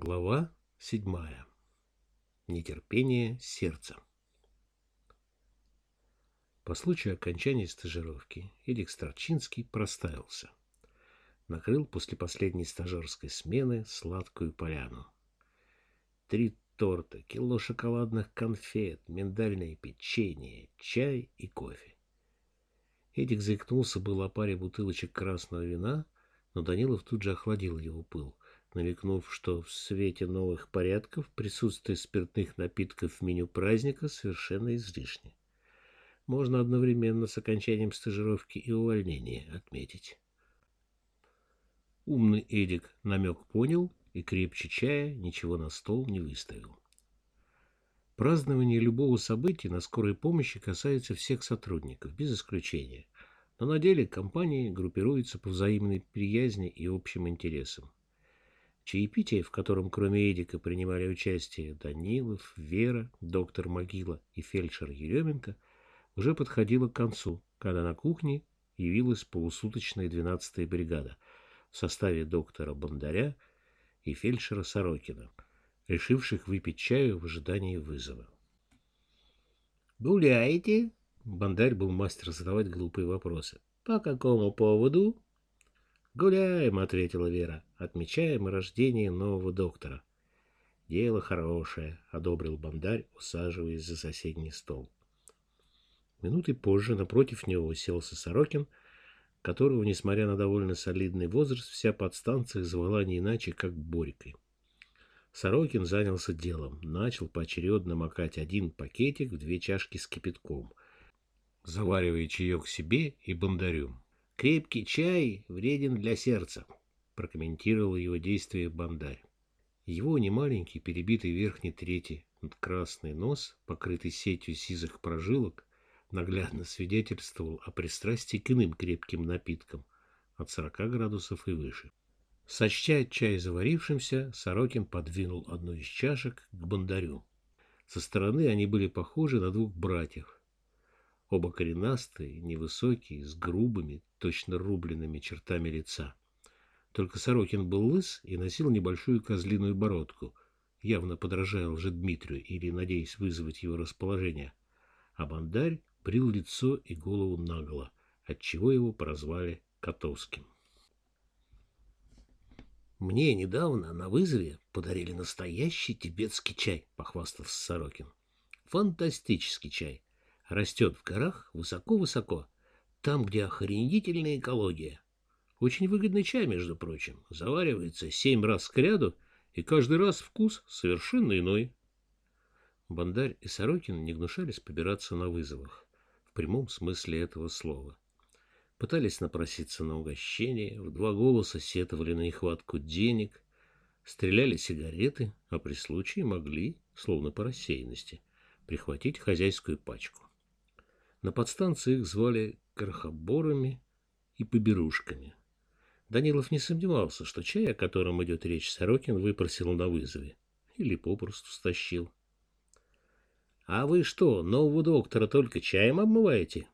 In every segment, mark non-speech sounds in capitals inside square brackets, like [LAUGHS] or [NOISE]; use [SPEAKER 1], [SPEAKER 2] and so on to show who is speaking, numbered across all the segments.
[SPEAKER 1] Глава седьмая. Нетерпение сердца. По случаю окончания стажировки Эдик Старчинский проставился. Накрыл после последней стажерской смены сладкую поляну. Три торта, кило шоколадных конфет, миндальное печенье, чай и кофе. Эдик заикнулся было о паре бутылочек красного вина, но Данилов тут же охладил его пыл – намекнув, что в свете новых порядков присутствие спиртных напитков в меню праздника совершенно излишне. Можно одновременно с окончанием стажировки и увольнение отметить. Умный Эдик намек понял и крепче чая ничего на стол не выставил. Празднование любого события на скорой помощи касается всех сотрудников, без исключения. Но на деле компании группируются по взаимной приязни и общим интересам. Чаепитие, в котором кроме Эдика принимали участие Данилов, Вера, доктор Могила и фельдшер Еременко, уже подходило к концу, когда на кухне явилась полусуточная 12-я бригада в составе доктора Бондаря и фельдшера Сорокина, решивших выпить чаю в ожидании вызова.
[SPEAKER 2] «Гуляете?»
[SPEAKER 1] Бондарь был мастер задавать глупые вопросы.
[SPEAKER 2] «По какому поводу?»
[SPEAKER 1] «Гуляем», — ответила Вера. «Отмечаем рождение нового доктора». «Дело хорошее», — одобрил Бандарь, усаживаясь за соседний стол. Минуты позже напротив него уселся Сорокин, которого, несмотря на довольно солидный возраст, вся подстанция звала не иначе, как Борькой. Сорокин занялся делом, начал поочередно макать один пакетик в две чашки с кипятком, заваривая чаек себе и бандарю.
[SPEAKER 2] Крепкий чай вреден для сердца, прокомментировал его действие Бандарь.
[SPEAKER 1] Его немаленький перебитый верхний третий красный нос, покрытый сетью сизых прожилок, наглядно свидетельствовал о пристрастии к иным крепким напиткам от 40 градусов и выше. Сочтя чай заварившимся, Сорокин подвинул одну из чашек к бандарю. Со стороны они были похожи на двух братьев, Оба коренастые, невысокие, с грубыми, точно рубленными чертами лица. Только Сорокин был лыс и носил небольшую козлиную бородку, явно подражая Дмитрию или надеясь вызвать его расположение. А Бандарь брил лицо и голову наголо, отчего его прозвали Котовским.
[SPEAKER 2] «Мне недавно на вызове подарили настоящий тибетский чай», — похвастался Сорокин. «Фантастический чай растет в горах высоко-высоко, там, где охренительная экология. Очень выгодный чай, между прочим, заваривается семь раз к ряду, и каждый раз вкус совершенно иной.
[SPEAKER 1] Бандарь и Сорокин не гнушались побираться на вызовах, в прямом смысле этого слова. Пытались напроситься на угощение, в два голоса сетовали на нехватку денег, стреляли сигареты, а при случае могли, словно по рассеянности, прихватить хозяйскую пачку. На подстанции их звали крохоборами и поберушками. Данилов не сомневался, что чай, о котором идет речь, Сорокин выпросил на вызове или попросту стащил.
[SPEAKER 2] — А вы что, нового доктора только чаем обмываете?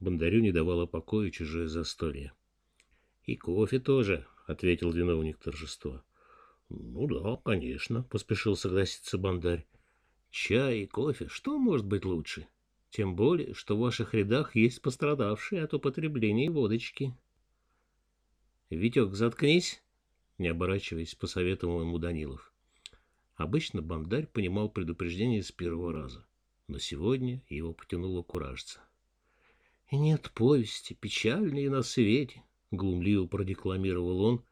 [SPEAKER 1] Бондарю не давало покоя чужое застолье.
[SPEAKER 2] — И кофе тоже, — ответил виновник торжества.
[SPEAKER 1] — Ну да, конечно, — поспешил согласиться Бондарь.
[SPEAKER 2] — Чай и кофе, что может быть лучше? — тем более, что в ваших рядах есть пострадавшие от употребления водочки.
[SPEAKER 1] «Витек, заткнись!» — не оборачиваясь, посоветовал ему Данилов. Обычно бандарь понимал предупреждение с первого раза, но сегодня его потянуло куражца.
[SPEAKER 2] — Нет повести, печальнее на свете, — глумливо продекламировал он,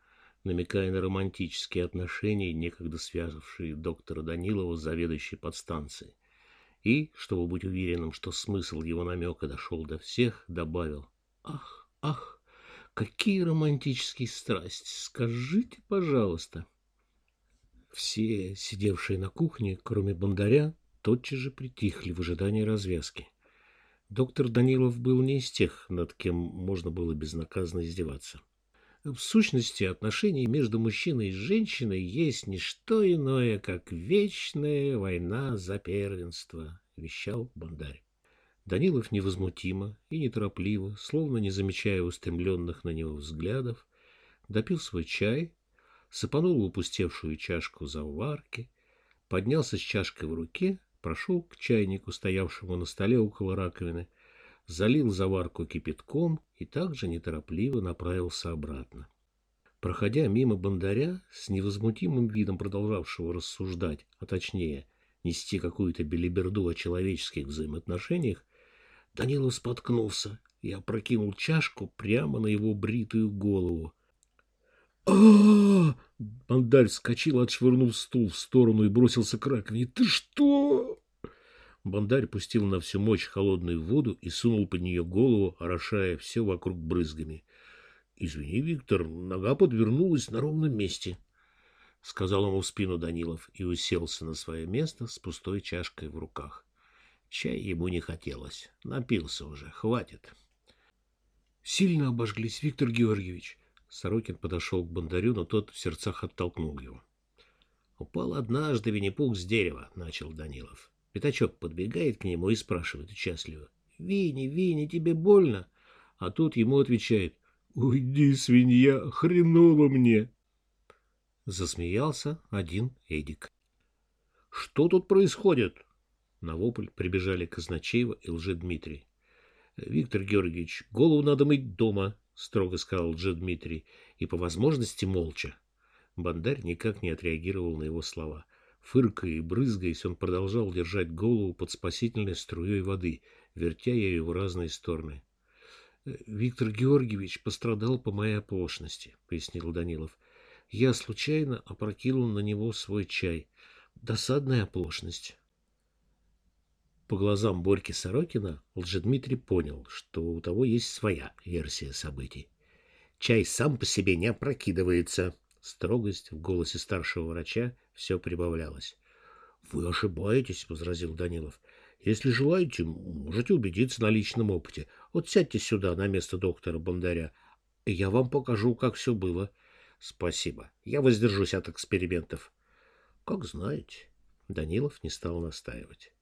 [SPEAKER 2] намекая на романтические отношения, некогда связавшие доктора Данилова с заведующей подстанцией и, чтобы быть уверенным, что смысл его намека дошел до всех, добавил «Ах, ах, какие романтические страсти! Скажите, пожалуйста!»
[SPEAKER 1] Все, сидевшие на кухне, кроме Бондаря, тотчас же притихли в ожидании развязки. Доктор Данилов был не из тех, над кем можно было безнаказанно издеваться. В сущности, отношения между мужчиной и женщиной есть не что иное, как вечная война за первенство, — вещал Бондарь. Данилов невозмутимо и неторопливо, словно не замечая устремленных на него взглядов, допил свой чай, сыпанул упустевшую чашку заварки, поднялся с чашкой в руке, прошел к чайнику, стоявшему на столе около раковины, залил заварку кипятком и также неторопливо направился обратно. Проходя мимо бандаря, с невозмутимым видом продолжавшего рассуждать, а точнее нести какую-то белиберду о человеческих взаимоотношениях, Данилов споткнулся и опрокинул чашку прямо на его бритую голову. а, Бандарь вскочил, отшвырнул стул в сторону и бросился к раковине. «Ты что?» Бандарь пустил на всю мощь холодную воду и сунул под нее голову, орошая все вокруг брызгами. «Извини, Виктор, нога подвернулась на ровном месте», — сказал ему в спину Данилов и уселся на свое место с пустой чашкой в руках. Чай ему не хотелось. Напился уже. Хватит. Сильно обожглись, Виктор Георгиевич. Сорокин подошел к Бондарю, но тот в сердцах оттолкнул его. Упал однажды Винни-Пух с дерева, начал Данилов. Пятачок подбегает к нему и спрашивает участливо. «Винни, Винни, тебе больно?» А тут ему отвечает. «Уйди, свинья, хреново мне!» Засмеялся один Эдик. «Что тут происходит?» На вопль прибежали Казначеева и Лжедмитрий. Виктор Георгиевич, голову надо мыть дома, строго сказал Лжедмитрий, и по возможности молча. Бандарь никак не отреагировал на его слова. Фыркая и брызгаясь, он продолжал держать голову под спасительной струей воды, вертя ею в разные стороны. «Э, — Виктор Георгиевич пострадал по моей оплошности, — пояснил Данилов. — Я случайно опрокинул на него свой чай. Досадная оплошность. По глазам Борьки Сорокина Лжедмитрий понял, что у того есть своя версия событий. «Чай сам по себе не опрокидывается». Строгость в голосе старшего врача все прибавлялась. «Вы ошибаетесь», — возразил Данилов. «Если желаете, можете убедиться на личном опыте. Вот сядьте сюда на место доктора Бондаря, я вам покажу, как все было». «Спасибо. Я воздержусь от экспериментов». «Как знаете». Данилов не стал настаивать.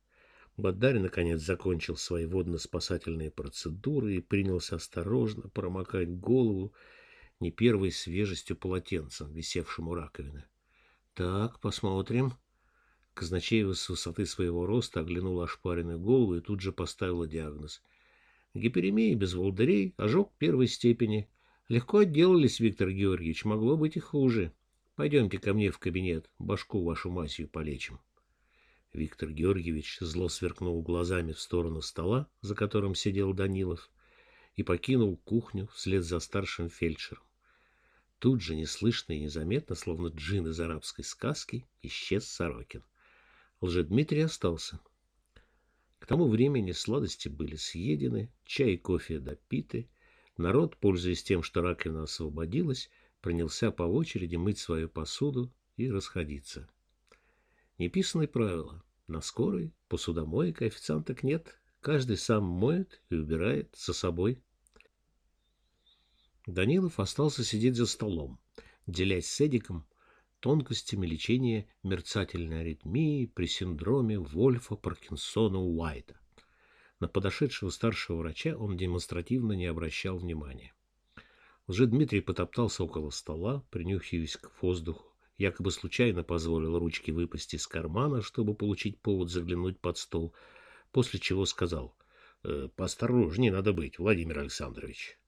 [SPEAKER 1] Бадарь, наконец, закончил свои водно-спасательные процедуры и принялся осторожно промокать голову не первой свежестью полотенцем, висевшим у раковины. «Так, посмотрим». Казначеева с высоты своего роста оглянула ошпаренную голову и тут же поставила диагноз. Гиперемия без волдырей, ожог первой степени. Легко отделались, Виктор Георгиевич, могло быть и хуже. Пойдемте ко мне в кабинет, башку вашу масью полечим. Виктор Георгиевич зло сверкнул глазами в сторону стола, за которым сидел Данилов, и покинул кухню вслед за старшим фельдшером. Тут же, неслышно и незаметно, словно джин из арабской сказки, исчез Сорокин. Лжедмитрий остался. К тому времени сладости были съедены, чай и кофе допиты. Народ, пользуясь тем, что раковина освободилась, принялся по очереди мыть свою посуду и расходиться. Неписанное правило. На скорой посудомойке официанток нет. Каждый сам моет и убирает за собой. Данилов остался сидеть за столом, делясь с Эдиком тонкостями лечения мерцательной аритмии при синдроме Вольфа Паркинсона Уайта. На подошедшего старшего врача он демонстративно не обращал внимания. Уже Дмитрий потоптался около стола, принюхиваясь к воздуху, якобы случайно позволил ручке выпасть из кармана, чтобы получить повод заглянуть под стол, после чего сказал «Э, «Поосторожнее надо быть, Владимир Александрович».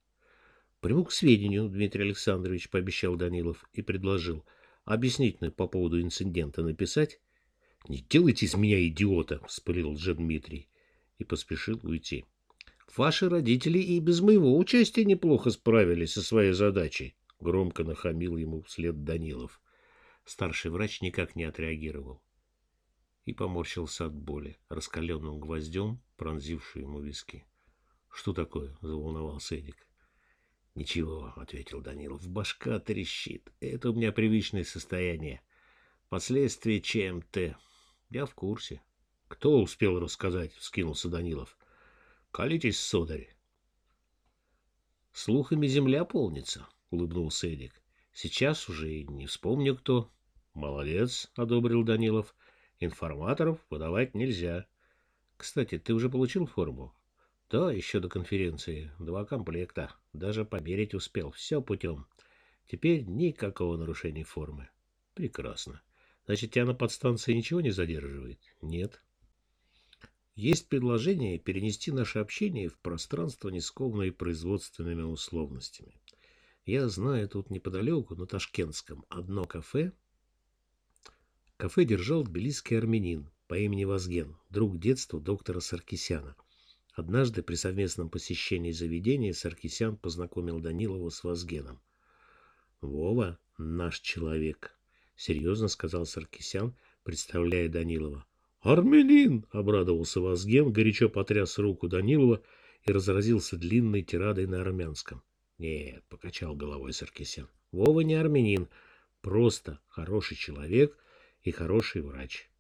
[SPEAKER 1] «Приму к сведению, Дмитрий Александрович», — пообещал Данилов и предложил «объяснительную по поводу инцидента написать». «Не делайте из меня идиота», — вспылил Дмитрий и поспешил уйти. «Ваши родители и без моего участия неплохо справились со своей задачей», — громко нахамил ему вслед Данилов. Старший врач никак не отреагировал и поморщился от боли, раскаленным гвоздем, пронзившую ему виски. — Что такое? — заволновался Эдик. — Ничего, — ответил Данилов, — башка трещит. Это у меня привычное состояние. Последствия ЧМТ. Я в курсе. — Кто успел рассказать? — вскинулся Данилов. — Колитесь, сударь. — Слухами земля полнится, — улыбнулся Эдик. — Сейчас уже и не вспомню, кто. Молодец, одобрил Данилов. Информаторов выдавать нельзя. Кстати, ты уже получил форму? Да, еще до конференции. Два комплекта. Даже померить успел. Все путем. Теперь никакого нарушения формы. Прекрасно. Значит, тебя на подстанции ничего не задерживает? Нет. Есть предложение перенести наше общение в пространство, не скованное производственными условностями. Я знаю тут неподалеку, на Ташкентском, одно кафе. Кафе держал тбилисский армянин по имени Вазген, друг детства доктора Саркисяна. Однажды при совместном посещении заведения Саркисян познакомил Данилова с Вазгеном. «Вова — наш человек», — серьезно сказал Саркисян, представляя Данилова. «Армянин!» — обрадовался Вазген, горячо потряс руку Данилова и разразился длинной тирадой на армянском. «Нет», — покачал головой Саркисян, — «Вова не армянин, просто хороший человек и хороший врач».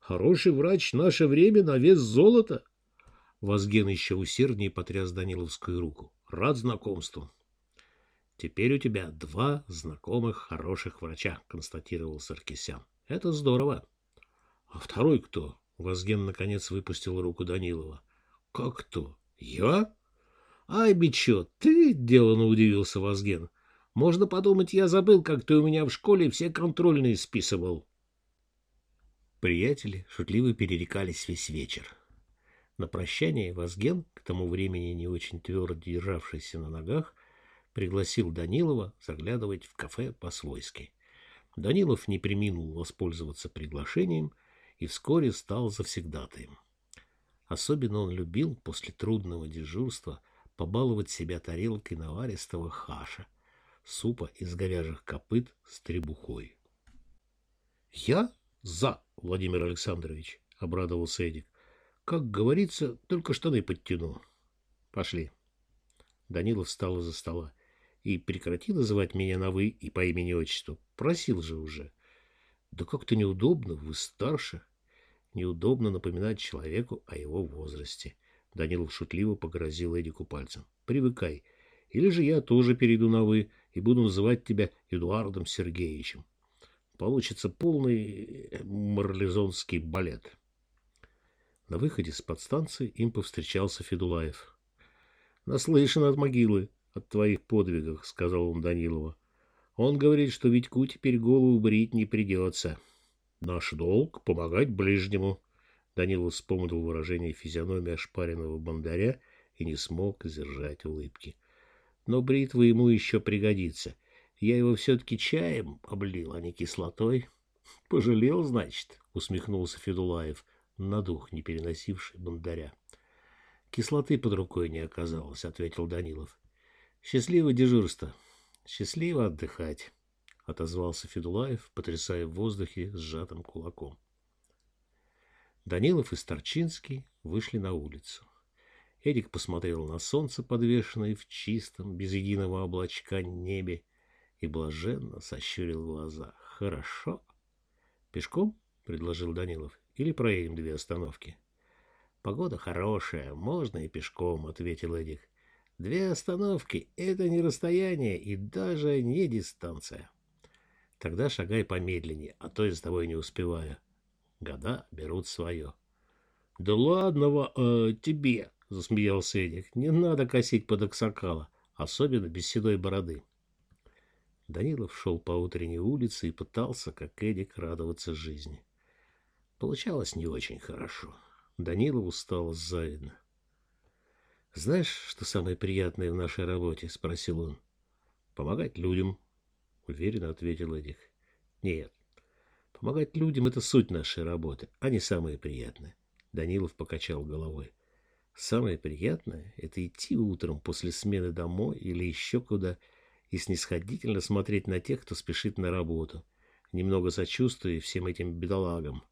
[SPEAKER 1] «Хороший врач наше время на вес золота!» Вазген еще усерднее потряс Даниловскую руку. «Рад знакомству!» «Теперь у тебя два знакомых хороших врача», — констатировал Саркисян. «Это здорово». «А второй кто?» — Вазген наконец выпустил руку Данилова. «Как кто? Я?» «Ай, бичо, ты?» — делано удивился Вазген. «Можно подумать, я забыл, как ты у меня в школе все контрольные списывал». Приятели шутливо перерекались весь вечер. На прощание Вазген, к тому времени не очень твердо державшийся на ногах, пригласил Данилова заглядывать в кафе по-свойски. Данилов не приминул воспользоваться приглашением и вскоре стал завсегдатаем. Особенно он любил после трудного дежурства побаловать себя тарелкой наваристого хаша, супа из говяжьих копыт с требухой. — Я за, Владимир Александрович, — обрадовался Эдик. — Как говорится, только штаны подтяну. — Пошли. Данилов встал из-за стола. И прекрати называть меня на «вы» и по имени-отчеству. Просил же уже. Да как-то неудобно, вы старше. Неудобно напоминать человеку о его возрасте. Данилов шутливо погрозил Эдику пальцем. Привыкай. Или же я тоже перейду на «вы» и буду называть тебя Эдуардом Сергеевичем. Получится полный марлезонский балет. На выходе с подстанции им повстречался Федулаев. Наслышан от могилы от твоих подвигах, — сказал он Данилову. Он говорит, что Витьку теперь голову брить не придется. Наш долг — помогать ближнему. Данилов вспомнил выражение физиономии ошпаренного бандаря и не смог сдержать улыбки. Но бритва ему еще пригодится. Я его все-таки чаем облил, а не кислотой. — Пожалел, значит, — усмехнулся Федулаев, на дух не переносивший бандаря. — Кислоты под рукой не оказалось, — ответил Данилов. Счастливо дежурство. Счастливо отдыхать, отозвался Федулаев, потрясая в воздухе сжатым кулаком. Данилов и Старчинский вышли на улицу. Эдик посмотрел на солнце, подвешенное в чистом, без единого облачка небе, и блаженно сощурил глаза. «Хорошо». «Пешком?» — предложил Данилов. «Или проедем две остановки?» «Погода хорошая, можно и пешком», — ответил Эдик. Две остановки — это не расстояние и даже не дистанция. Тогда шагай помедленнее, а то я с тобой не успеваю. Года берут свое. — Да ладно э, тебе, — засмеялся Эдик. — Не надо косить под оксакала, особенно без седой бороды. Данилов шел по утренней улице и пытался, как Эдик, радоваться жизни. Получалось не очень хорошо. Данилову стало завидно. «Знаешь, что самое приятное в нашей работе?» — спросил он. «Помогать людям», — уверенно ответил Эдик. «Нет, помогать людям — это суть нашей работы, а не самое приятное». Данилов покачал головой. «Самое приятное — это идти утром после смены домой или еще куда и снисходительно смотреть на тех, кто спешит на работу, немного сочувствуя всем этим бедолагам,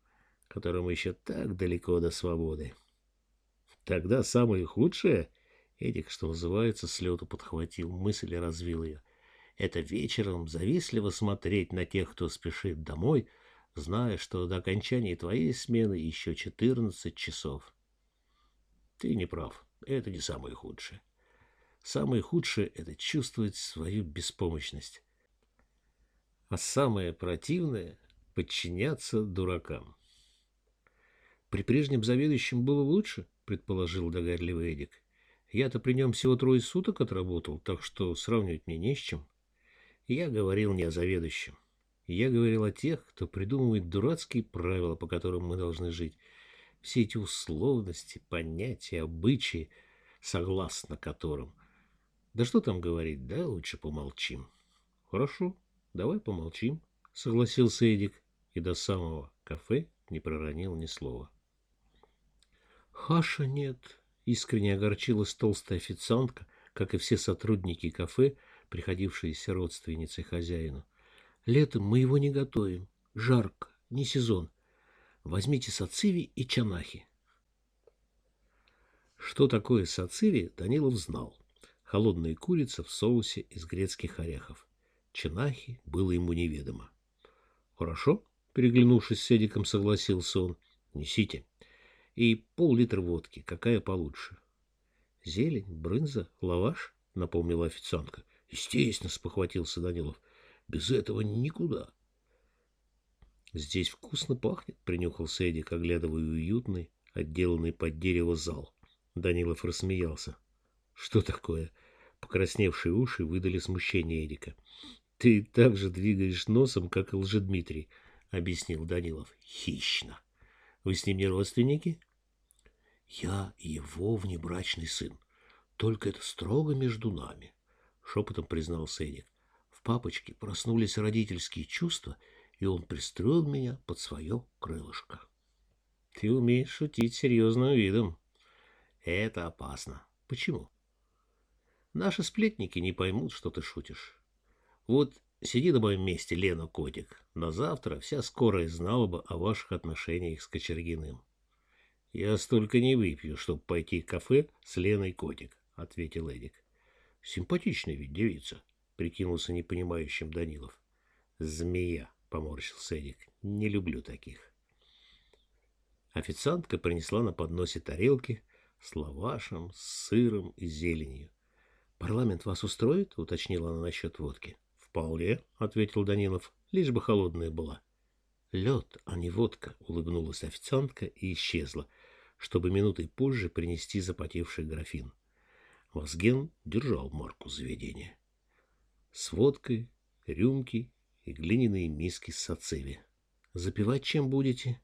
[SPEAKER 1] которым еще так далеко до свободы». Тогда самое худшее Эдик, что называется, с лету подхватил мысль и развил ее. Это вечером завистливо смотреть на тех, кто спешит домой, зная, что до окончания твоей смены еще четырнадцать часов. Ты не прав. Это не самое худшее. Самое худшее — это чувствовать свою беспомощность. А самое противное — подчиняться дуракам. При прежнем заведующем было лучше, предположил догадливый Эдик. Я-то при нем всего трое суток отработал, так что сравнивать мне не с чем. Я говорил не о заведующем. Я говорил о тех, кто придумывает дурацкие правила, по которым мы должны жить. Все эти условности, понятия, обычаи, согласно которым. Да что там говорить, да, лучше помолчим. Хорошо, давай помолчим, согласился Эдик и до самого кафе не проронил ни слова. Хаша нет, искренне огорчилась толстая официантка, как и все сотрудники кафе, приходившиеся родственницей хозяину. Летом мы его не готовим. Жарко, не сезон. Возьмите сациви и чанахи. Что такое сациви, Данилов знал. Холодная курица в соусе из грецких орехов. Чанахи было ему неведомо. Хорошо, переглянувшись с Эдиком, согласился он. Несите. И пол-литра водки, какая получше. Зелень, брынза, лаваш, напомнила официантка. Естественно, спохватился Данилов. Без этого никуда. Здесь вкусно пахнет, принюхался Эдик, оглядывая уютный, отделанный под дерево зал. Данилов рассмеялся. Что такое? Покрасневшие уши выдали смущение Эдика. Ты так же двигаешь носом, как и Лжедмитрий, объяснил Данилов. Хищно. Вы с ним не родственники? Я его внебрачный сын. Только это строго между нами, шепотом признался Эдик папочки проснулись родительские чувства, и он пристроил меня под свое крылышко. Ты умеешь шутить серьезным видом. Это опасно. Почему? Наши сплетники не поймут, что ты шутишь. Вот сиди на моем месте, Лена Котик. На завтра вся скорая знала бы о ваших отношениях с Кочергиным. Я столько не выпью, чтобы пойти в кафе с Леной Котик, — ответил Эдик. Симпатичная ведь девица. — прикинулся непонимающим Данилов. «Змея», — поморщился Эдик. «Не люблю таких». Официантка принесла на подносе тарелки с лавашем, с сыром и зеленью. «Парламент вас устроит?» — уточнила она насчет водки. «Вполне», — ответил Данилов, — «лишь бы холодная была». «Лед, а не водка», — улыбнулась официантка и исчезла, чтобы минутой позже принести запотевший графин. Вазген держал марку заведения с водкой, рюмки и глиняные миски с сацеви. Запивать чем будете?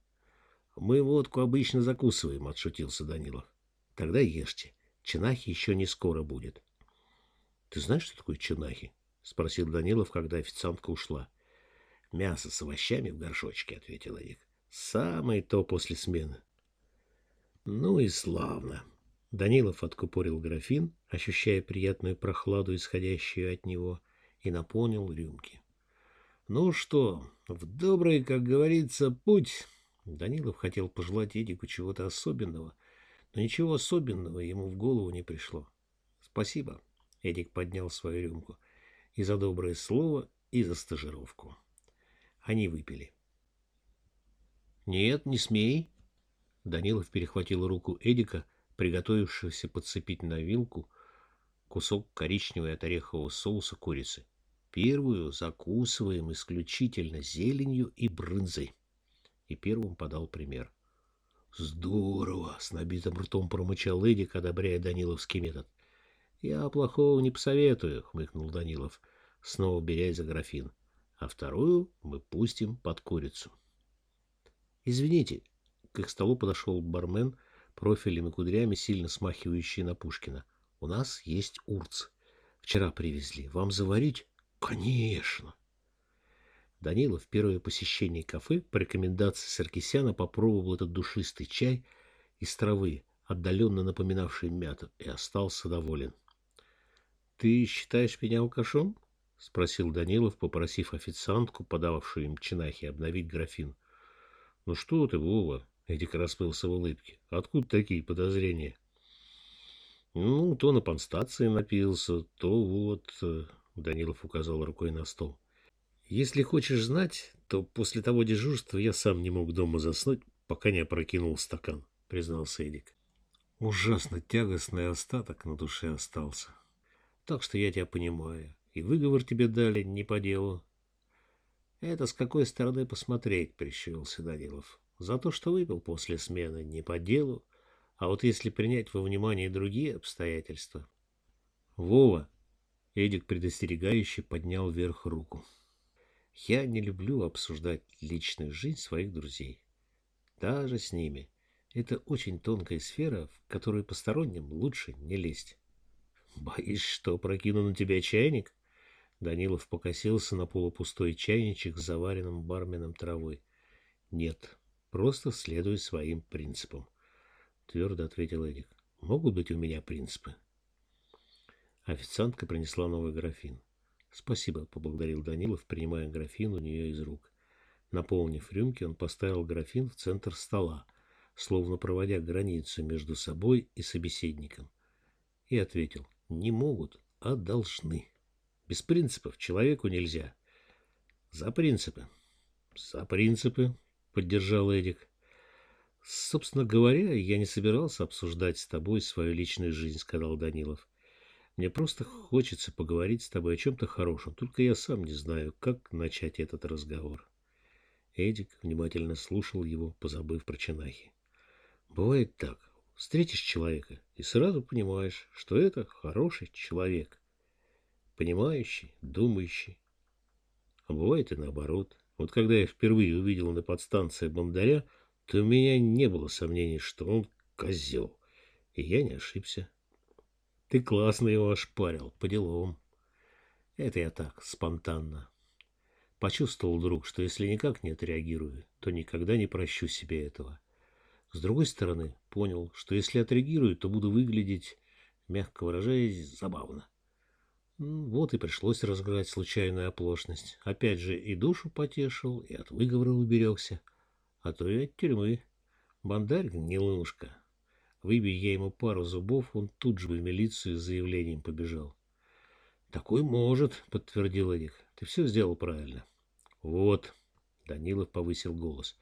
[SPEAKER 1] Мы водку обычно закусываем, отшутился Данилов. Тогда ешьте. Чинахи еще не скоро будет. Ты знаешь, что такое чинахи? Спросил Данилов, когда официантка ушла. Мясо с овощами в горшочке, ответил Эдик. Самое то после смены. Ну и славно. Данилов откупорил графин, ощущая приятную прохладу, исходящую от него, — и наполнил рюмки. Ну что, в добрый, как говорится, путь. Данилов хотел пожелать Эдику чего-то особенного, но ничего особенного ему в голову не пришло. Спасибо. Эдик поднял свою рюмку. И за доброе слово, и за стажировку. Они выпили. «Нет, не смей!» Данилов перехватил руку Эдика, приготовившегося подцепить на вилку кусок коричневой от орехового соуса курицы. Первую закусываем исключительно зеленью и брынзой. И первым подал пример. Здорово! С набитым ртом промычал Эдик, одобряя Даниловский метод. Я плохого не посоветую, хмыкнул Данилов, снова берясь за графин. А вторую мы пустим под курицу. Извините, к их столу подошел бармен, профилем и кудрями, сильно смахивающий на Пушкина. У нас есть урц. Вчера привезли. Вам заварить? Конечно. Данилов в первое посещение кафе по рекомендации Саркисяна попробовал этот душистый чай из травы, отдаленно напоминавший мяту, и остался доволен. — Ты считаешь меня алкашом? — спросил Данилов, попросив официантку, подававшую им чинахи, обновить графин. — Ну что ты, Вова? — Эдик расплылся в улыбке. — Откуда такие подозрения? — Ну, то на панстации напился, то вот... Данилов указал рукой на стол. Если хочешь знать, то после того дежурства я сам не мог дома заснуть, пока не опрокинул стакан, признался Эдик. Ужасно тягостный остаток на душе остался. Так что я тебя понимаю. И выговор тебе дали не по делу. Это с какой стороны посмотреть, прищурился Данилов. За то, что выпил после смены, не по делу. А вот если принять во внимание другие обстоятельства... Вова, Эдик предостерегающе поднял вверх руку. Я не люблю обсуждать личную жизнь своих друзей. Даже с ними. Это очень тонкая сфера, в которую посторонним лучше не лезть. Боишься, что прокину на тебя чайник? Данилов покосился на полупустой чайничек с заваренным барменом травой. Нет, просто следуй своим принципам. Твердо ответил Эдик. Могут быть у меня принципы. Официантка принесла новый графин. «Спасибо», — поблагодарил Данилов, принимая графин у нее из рук. Наполнив рюмки, он поставил графин в центр стола, словно проводя границу между собой и собеседником, и ответил «Не могут, а должны. Без принципов человеку нельзя. За принципы». «За принципы», — поддержал Эдик. «Собственно говоря, я не собирался обсуждать с тобой свою личную жизнь», — сказал Данилов. Мне просто хочется поговорить с тобой о чем-то хорошем, только я сам не знаю, как начать этот разговор. Эдик внимательно слушал его, позабыв про Чинахи. Бывает так. Встретишь человека и сразу понимаешь, что это хороший человек. Понимающий, думающий. А бывает и наоборот. Вот когда я впервые увидел на подстанции Бондаря, то у меня не было сомнений, что он козел. И я не ошибся. Ты классно его ошпарил, по делам. Это я так, спонтанно. Почувствовал вдруг, что если никак не отреагирую, то никогда не прощу себе этого. С другой стороны, понял, что если отреагирую, то буду выглядеть, мягко выражаясь, забавно. Вот и пришлось разыграть случайную оплошность. Опять же и душу потешил, и от выговора уберегся, а то и от тюрьмы. Бандарь гнилушка. Выбей я ему пару зубов, он тут же в милицию с заявлением побежал. — Такой может, — подтвердил Эдик. — Ты все сделал правильно. — Вот, — Данилов повысил голос, —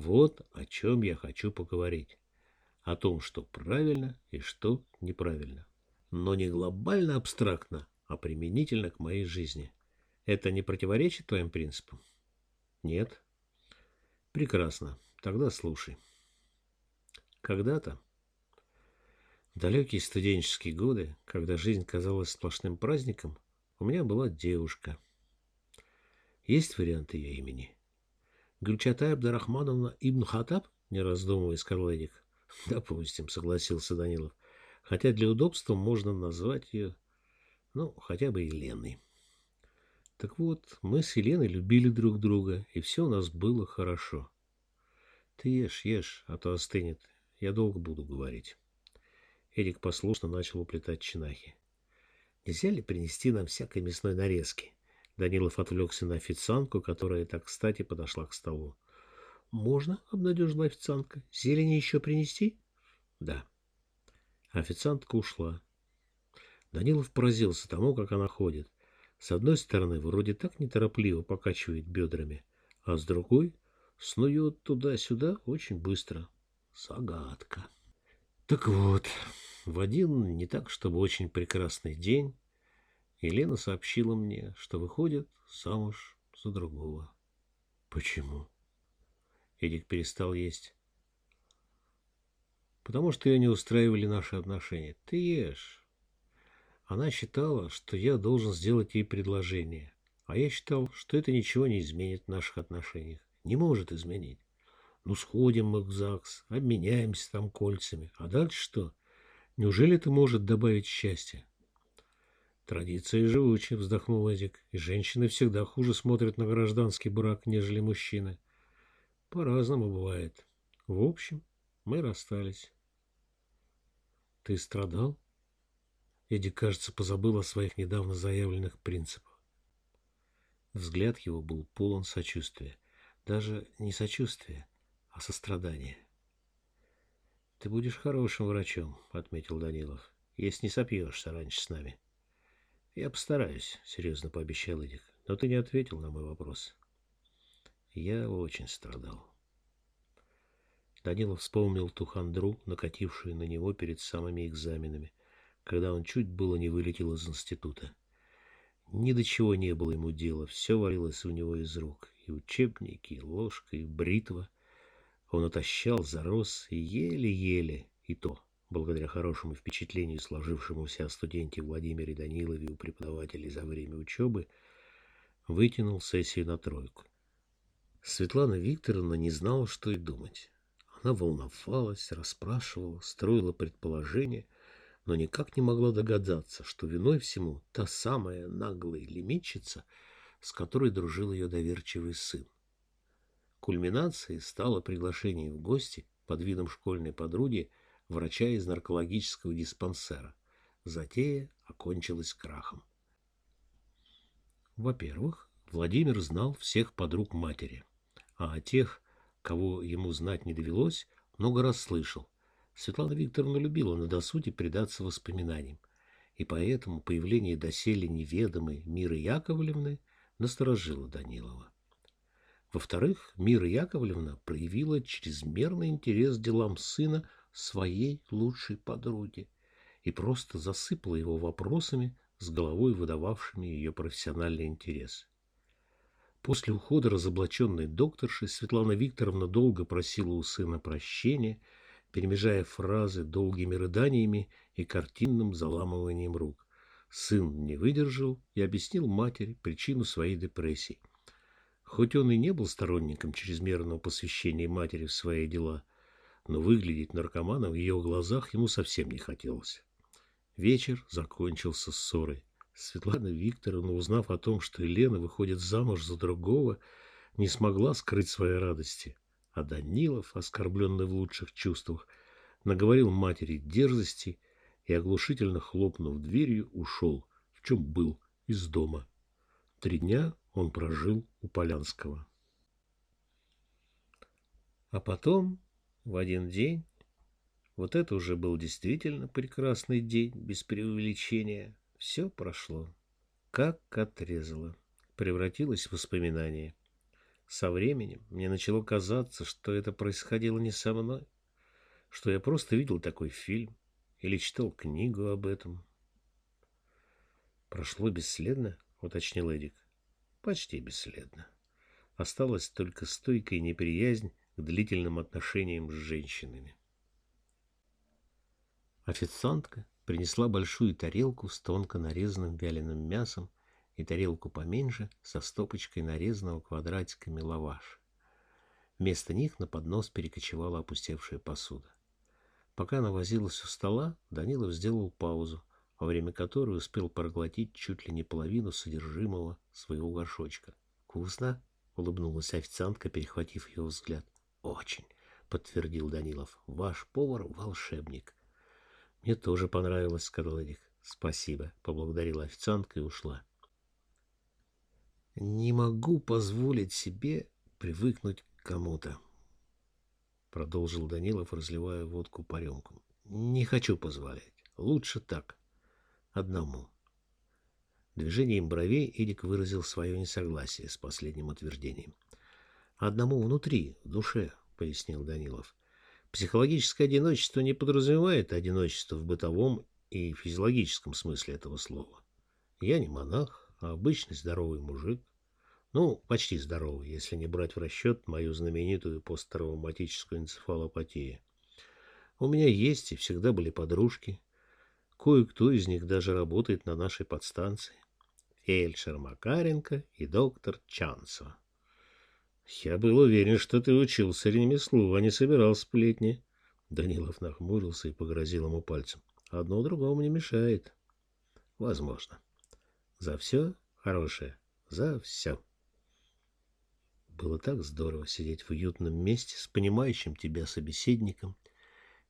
[SPEAKER 1] вот о чем я хочу поговорить. О том, что правильно и что неправильно. Но не глобально абстрактно, а применительно к моей жизни. Это не противоречит твоим принципам? Нет. Прекрасно. Тогда слушай. Когда-то далекие студенческие годы, когда жизнь казалась сплошным праздником, у меня была девушка. Есть варианты ее имени? Гюльчатай Абдарахмановна Ибн Хатаб? Не раздумывая, сказал Эдик. [LAUGHS] Допустим, согласился Данилов. Хотя для удобства можно назвать ее, ну, хотя бы Еленой. Так вот, мы с Еленой любили друг друга, и все у нас было хорошо. Ты ешь, ешь, а то остынет. Я долго буду говорить. Эрик послушно начал уплетать чинахи. «Нельзя ли принести нам всякой мясной нарезки?» Данилов отвлекся на официантку, которая так кстати подошла к столу. «Можно?» — обнадежила официантка. «Зелени еще принести?» «Да». Официантка ушла. Данилов поразился тому, как она ходит. С одной стороны, вроде так неторопливо покачивает бедрами, а с другой снует туда-сюда очень быстро. Загадка. Так вот, в один не так, чтобы очень прекрасный день Елена сообщила мне, что выходит замуж за другого. Почему? Эдик перестал есть. Потому что ее не устраивали наши отношения. Ты ешь. Она считала, что я должен сделать ей предложение. А я считал, что это ничего не изменит в наших отношениях. Не может изменить. Ну, сходим мы к ЗАГС, обменяемся там кольцами. А дальше что? Неужели это может добавить счастья? Традиция живучая, вздохнул Эдик. И женщины всегда хуже смотрят на гражданский брак, нежели мужчины. По-разному бывает. В общем, мы расстались. Ты страдал? Эдик, кажется, позабыл о своих недавно заявленных принципах. Взгляд его был полон сочувствия. Даже не сочувствия, а сострадания. «Ты будешь хорошим врачом», — отметил Данилов, — «если не сопьешься раньше с нами». «Я постараюсь», — серьезно пообещал Эдик, — «но ты не ответил на мой вопрос». Я очень страдал. Данилов вспомнил ту хандру, накатившую на него перед самыми экзаменами, когда он чуть было не вылетел из института. Ни до чего не было ему дела, все валилось у него из рук. И учебники, и ложка, и бритва — он отощал, зарос и еле-еле, и то благодаря хорошему впечатлению, сложившемуся о студенте Владимире Данилове у преподавателей за время учебы, вытянул сессию на тройку. Светлана Викторовна не знала, что и думать. Она волновалась, расспрашивала, строила предположения, но никак не могла догадаться, что виной всему та самая наглая лимитчица, с которой дружил ее доверчивый сын. Кульминацией стало приглашение в гости под видом школьной подруги врача из наркологического диспансера. Затея окончилась крахом. Во-первых, Владимир знал всех подруг матери, а о тех, кого ему знать не довелось, много раз слышал. Светлана Викторовна любила на досуге предаться воспоминаниям, и поэтому появление доселе неведомой Миры Яковлевны насторожило Данилова. Во-вторых, Мира Яковлевна проявила чрезмерный интерес делам сына своей лучшей подруги и просто засыпала его вопросами, с головой выдававшими ее профессиональный интерес. После ухода разоблаченной докторши Светлана Викторовна долго просила у сына прощения, перемежая фразы долгими рыданиями и картинным заламыванием рук. Сын не выдержал и объяснил матери причину своей депрессии. Хоть он и не был сторонником чрезмерного посвящения матери в свои дела, но выглядеть наркоманом в ее глазах ему совсем не хотелось. Вечер закончился ссорой. Светлана Викторовна, узнав о том, что Елена выходит замуж за другого, не смогла скрыть своей радости. А Данилов, оскорбленный в лучших чувствах, наговорил матери дерзости и, оглушительно хлопнув дверью, ушел, в чем был, из дома. Три дня он прожил у Полянского. А потом, в один день, вот это уже был действительно прекрасный день, без преувеличения, все прошло, как отрезало, превратилось в воспоминание. Со временем мне начало казаться, что это происходило не со мной, что я просто видел такой фильм или читал книгу об этом. Прошло бесследно, уточнил Эдик. Почти бесследно. Осталась только стойкая неприязнь длительным отношениям с женщинами. Официантка принесла большую тарелку с тонко нарезанным вяленым мясом и тарелку поменьше со стопочкой нарезанного квадратиками лаваша. Вместо них на поднос перекочевала опустевшая посуда. Пока она возилась у стола, Данилов сделал паузу, во время которой успел проглотить чуть ли не половину содержимого своего горшочка. «Вкусно?» — улыбнулась официантка, перехватив его взгляд. «Очень», — подтвердил Данилов. «Ваш повар — волшебник. Мне тоже понравилось, сказал Эрик. Спасибо, поблагодарила официантка и ушла. Не могу позволить себе привыкнуть к кому-то, продолжил Данилов, разливая водку по рюмкам. Не хочу позволять. Лучше так. Одному. Движением бровей Эдик выразил свое несогласие с последним утверждением. «Одному внутри, в душе», — пояснил Данилов. Психологическое одиночество не подразумевает одиночество в бытовом и физиологическом смысле этого слова. Я не монах, а обычный здоровый мужик. Ну, почти здоровый, если не брать в расчет мою знаменитую посттравматическую энцефалопатию. У меня есть и всегда были подружки. Кое-кто из них даже работает на нашей подстанции. Фельдшер Макаренко и доктор Чанцева. Я был уверен, что ты учился ремеслу, а не собирал сплетни. Данилов нахмурился и погрозил ему пальцем. Одно другому не мешает. Возможно. За все хорошее. За все. Было так здорово сидеть в уютном месте с понимающим тебя собеседником,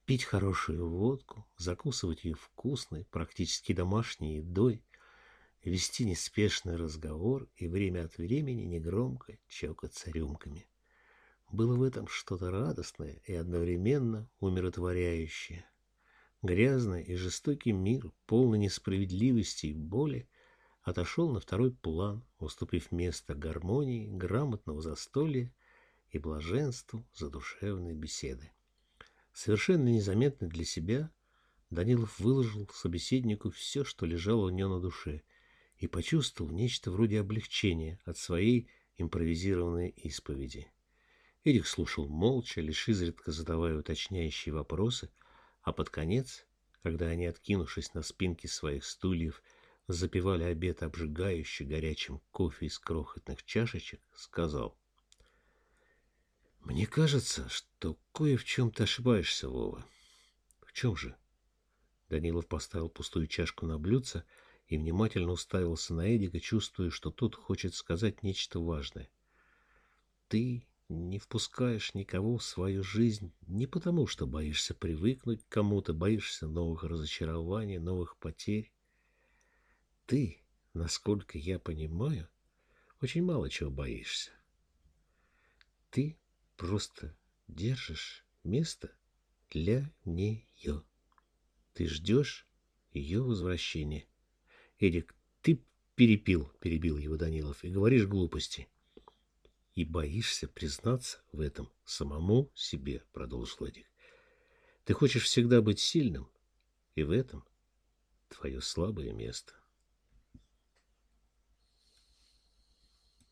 [SPEAKER 1] пить хорошую водку, закусывать ее вкусной, практически домашней едой, вести неспешный разговор и время от времени негромко чокаться рюмками. Было в этом что-то радостное и одновременно умиротворяющее. Грязный и жестокий мир, полный несправедливости и боли, отошел на второй план, уступив место гармонии, грамотного застолья и блаженству задушевной беседы. Совершенно незаметно для себя Данилов выложил собеседнику все, что лежало у него на душе, и почувствовал нечто вроде облегчения от своей импровизированной исповеди. Эрик слушал молча, лишь изредка задавая уточняющие вопросы, А под конец, когда они, откинувшись на спинки своих стульев, запивали обед обжигающе горячим кофе из крохотных чашечек, сказал. «Мне кажется, что кое в чем ты ошибаешься, Вова». «В чем же?» Данилов поставил пустую чашку на блюдце и внимательно уставился на Эдика, чувствуя, что тот хочет сказать нечто важное. «Ты не впускаешь никого в свою жизнь не потому, что боишься привыкнуть к кому-то, боишься новых разочарований, новых потерь. Ты, насколько я понимаю, очень мало чего боишься. Ты просто держишь место для нее. Ты ждешь ее возвращения. Эдик, ты перепил, перебил его Данилов, и говоришь глупости. И боишься признаться в этом самому себе, продолжил Эдик. Ты хочешь всегда быть сильным, и в этом твое слабое место.